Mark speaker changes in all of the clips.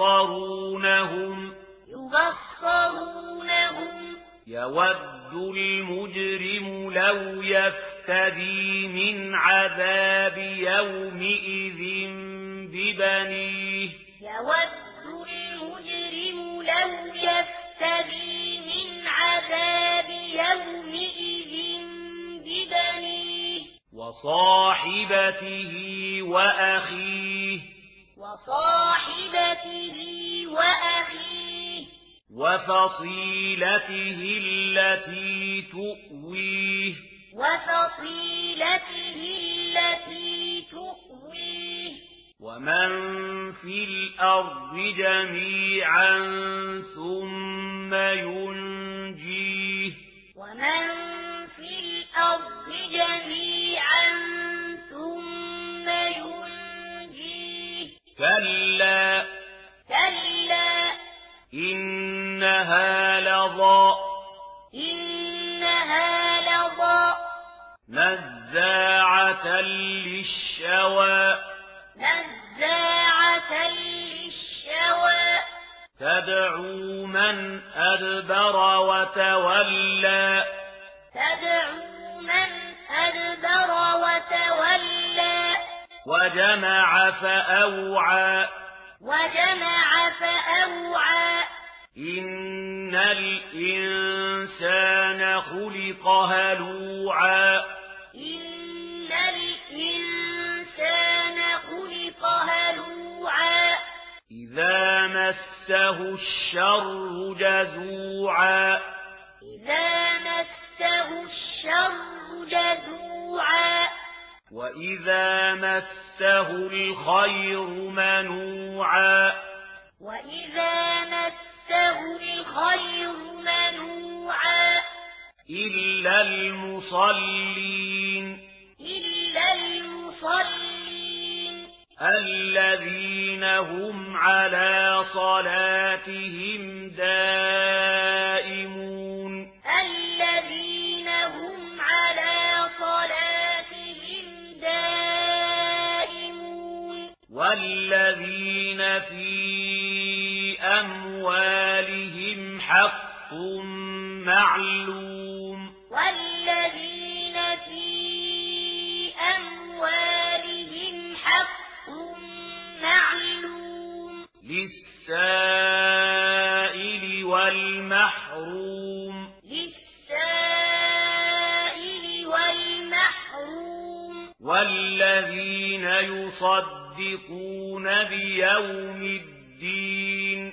Speaker 1: يبصرونهم
Speaker 2: يبصرونهم.
Speaker 1: يود المجرم لو يفتدي من عذاب يومئذ ببنيه
Speaker 2: يود المجرم لو يفتدي من عذاب يومئذ ببنيه.
Speaker 1: وصاحبته وأخيه
Speaker 2: وصاحبته وأخيه
Speaker 1: وفصيلته التي تؤويه
Speaker 2: وفصيلته التي تؤويه
Speaker 1: ومن في الأرض جميعا ثم
Speaker 2: ينفيه
Speaker 1: إنها لضاء
Speaker 2: إنها لضاء
Speaker 1: نزاعة للشواء
Speaker 2: نزاعة للشواء
Speaker 1: تدعو من أدبر وتولى.
Speaker 2: تدعو من أدبر وتولى.
Speaker 1: وجمع فأوعى.
Speaker 2: وجمع فأوعى.
Speaker 1: إن الإنسان خلق هلوعا
Speaker 2: إن الإنسان خلق هلوعا
Speaker 1: إذا مسه الشر جزوعا
Speaker 2: إذا مسه الشر جزوعا
Speaker 1: وإذا مسه الخير منوعا
Speaker 2: وإذا مسه
Speaker 1: إلا المصلين
Speaker 2: إلا المصلين
Speaker 1: الذين هم على صلاتهم دائمون
Speaker 2: الذين هم على صلاتهم دائمون
Speaker 1: والذين في أموالهم حق معلوم
Speaker 2: والذين في أموالهم حق معلوم
Speaker 1: للسائل والمحروم
Speaker 2: للسائل والمحروم
Speaker 1: والذين يصدقون بيوم الدين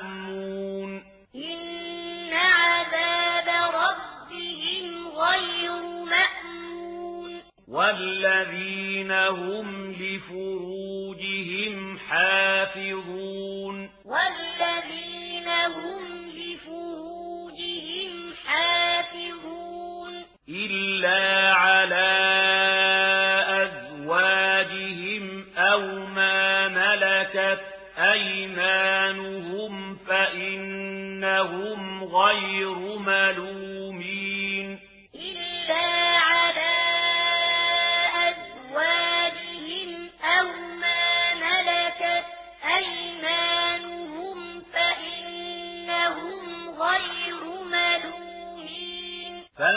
Speaker 1: والذين هم لفروجهم حافظون.
Speaker 2: والذين هم لفروجهم حافظون.
Speaker 1: إلا على أزواجهم أو ما ملكت أيمانهم فإنهم غير ملومين.
Speaker 2: إلا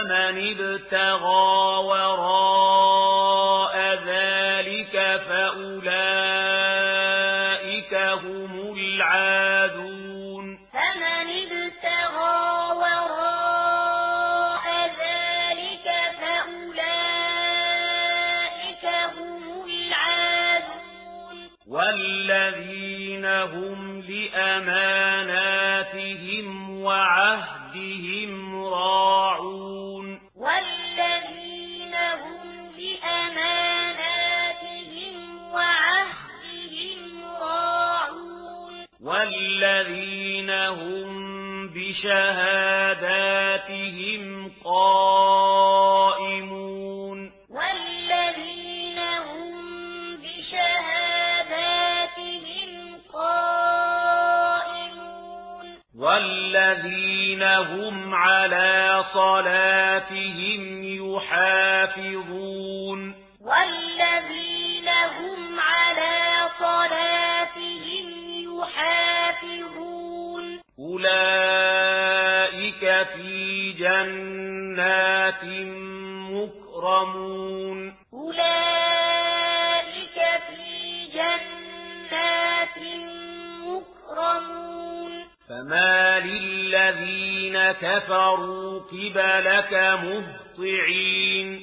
Speaker 1: فمن ابتغى وراء ذلك فأولئك هم العادون.
Speaker 2: فمن ابتغى وراء ذلك فأولئك هم العادون.
Speaker 1: والذين هم لأماناتهم وعهد بشهاداتهم قائمون.
Speaker 2: والذين هم بشهاداتهم قائمون.
Speaker 1: والذين هم على صلاتهم يحافظون.
Speaker 2: والذين هم على صلاتهم يحافظون.
Speaker 1: أولئك في جنات مكرمون
Speaker 2: أولئك في جنات مكرمون
Speaker 1: فما للذين كفروا قبلك مهطعين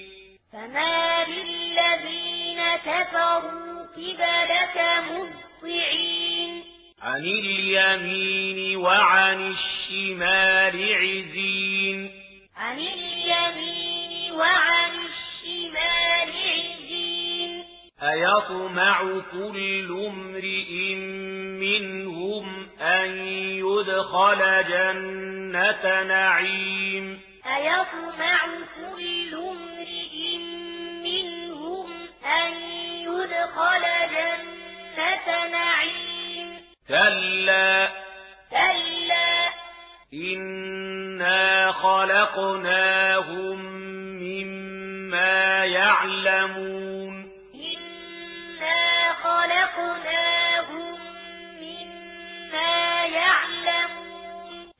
Speaker 2: فما للذين كفروا قبلك مهطعين
Speaker 1: عن اليمين وعن الشمال الشمال عزين.
Speaker 2: عن اليمين وعن الشمال عزين.
Speaker 1: أيطمع كل امرئ منهم أن يدخل جنة نعيم.
Speaker 2: أيطمع كل امرئ منهم أن يدخل جنة نعيم.
Speaker 1: كلا أَنْهَاهُمْ مِمَّا يَعْلَمُونَ